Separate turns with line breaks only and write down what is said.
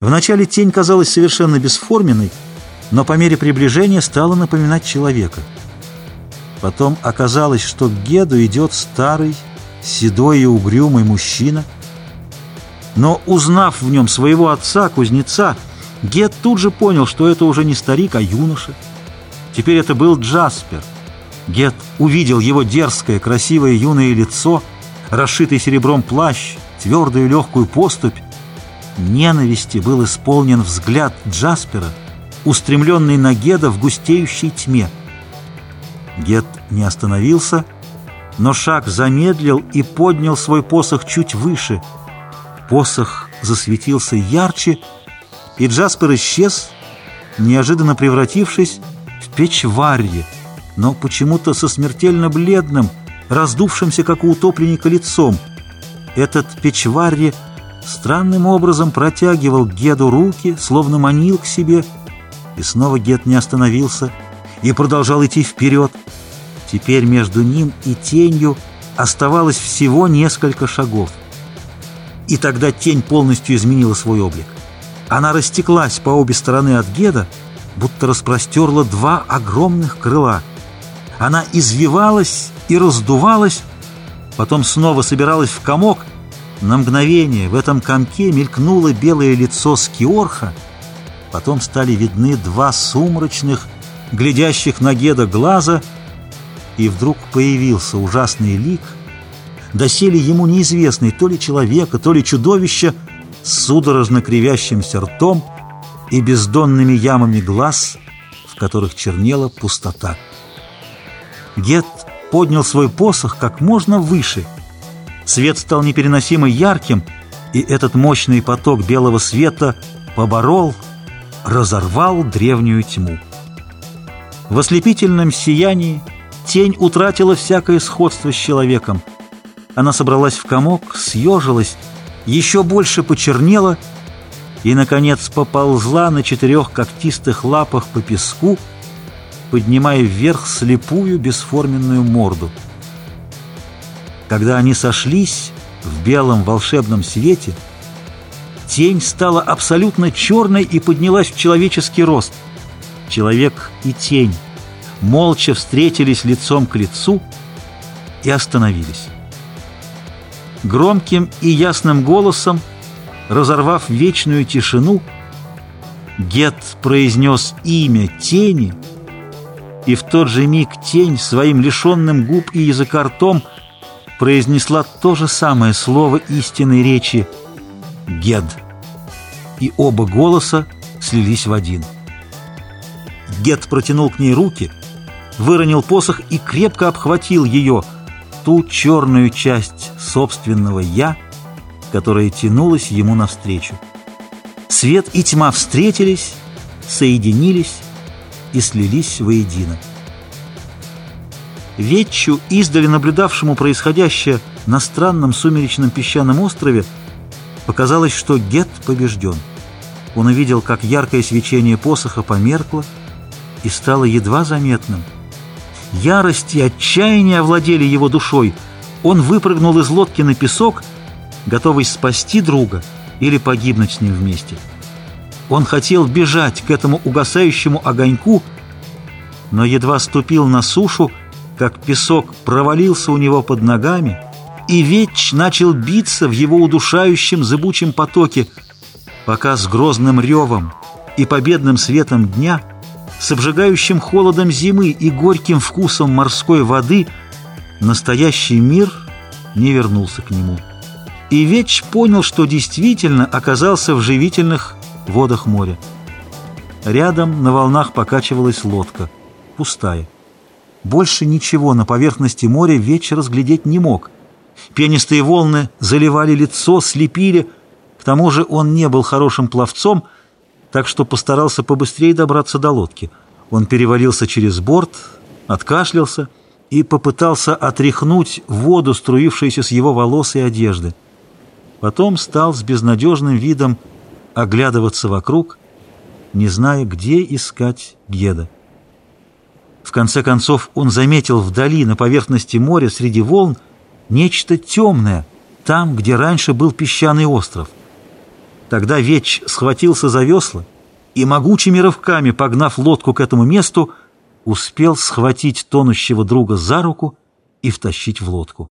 Вначале тень казалась совершенно бесформенной, но по мере приближения стала напоминать человека. Потом оказалось, что к Геду идет старый, седой и угрюмый мужчина. Но узнав в нем своего отца, кузнеца, Гед тут же понял, что это уже не старик, а юноша. Теперь это был Джаспер. Гет увидел его дерзкое, красивое юное лицо, расшитый серебром плащ, твердую легкую поступь, ненависти был исполнен взгляд Джаспера, устремленный на Геда в густеющей тьме. Гед не остановился, но шаг замедлил и поднял свой посох чуть выше. Посох засветился ярче, и Джаспер исчез, неожиданно превратившись в печь варье, но почему-то со смертельно бледным, раздувшимся, как у утопленника, лицом. Этот печварри странным образом протягивал Геду руки, словно манил к себе, и снова Гед не остановился и продолжал идти вперед. Теперь между ним и тенью оставалось всего несколько шагов. И тогда тень полностью изменила свой облик. Она растеклась по обе стороны от Геда, будто распростерла два огромных крыла. Она извивалась и раздувалась, потом снова собиралась в комок — на мгновение в этом комке мелькнуло белое лицо Скиорха, потом стали видны два сумрачных, глядящих на Геда глаза, и вдруг появился ужасный лик, доселе ему неизвестный то ли человека, то ли чудовища, с судорожно кривящимся ртом и бездонными ямами глаз, в которых чернела пустота. Гет поднял свой посох как можно выше — Свет стал непереносимо ярким, и этот мощный поток белого света поборол, разорвал древнюю тьму. В ослепительном сиянии тень утратила всякое сходство с человеком. Она собралась в комок, съежилась, еще больше почернела и, наконец, поползла на четырех когтистых лапах по песку, поднимая вверх слепую бесформенную морду. Когда они сошлись в белом волшебном свете, тень стала абсолютно черной и поднялась в человеческий рост. Человек и тень молча встретились лицом к лицу и остановились. Громким и ясным голосом, разорвав вечную тишину, Гет произнес имя тени, и в тот же миг тень своим лишенным губ и языка ртом – произнесла то же самое слово истинной речи «Гед». И оба голоса слились в один. Гед протянул к ней руки, выронил посох и крепко обхватил ее, ту черную часть собственного «я», которая тянулась ему навстречу. Свет и тьма встретились, соединились и слились воедино. Ветчу, издали наблюдавшему происходящее на странном сумеречном песчаном острове, показалось, что Гет побежден. Он увидел, как яркое свечение посоха померкло и стало едва заметным. Ярость и отчаяние овладели его душой. Он выпрыгнул из лодки на песок, готовый спасти друга или погибнуть с ним вместе. Он хотел бежать к этому угасающему огоньку, но едва ступил на сушу, как песок провалился у него под ногами, и веч начал биться в его удушающем зыбучем потоке, пока с грозным ревом и победным светом дня, с обжигающим холодом зимы и горьким вкусом морской воды настоящий мир не вернулся к нему. И Веч понял, что действительно оказался в живительных водах моря. Рядом на волнах покачивалась лодка, пустая. Больше ничего на поверхности моря вечер разглядеть не мог. Пенистые волны заливали лицо, слепили. К тому же он не был хорошим пловцом, так что постарался побыстрее добраться до лодки. Он перевалился через борт, откашлялся и попытался отряхнуть воду, струившуюся с его волос и одежды. Потом стал с безнадежным видом оглядываться вокруг, не зная, где искать Геда. В конце концов он заметил вдали, на поверхности моря, среди волн, нечто темное, там, где раньше был песчаный остров. Тогда Веч схватился за весла и, могучими рывками погнав лодку к этому месту, успел схватить тонущего друга за руку и втащить в лодку.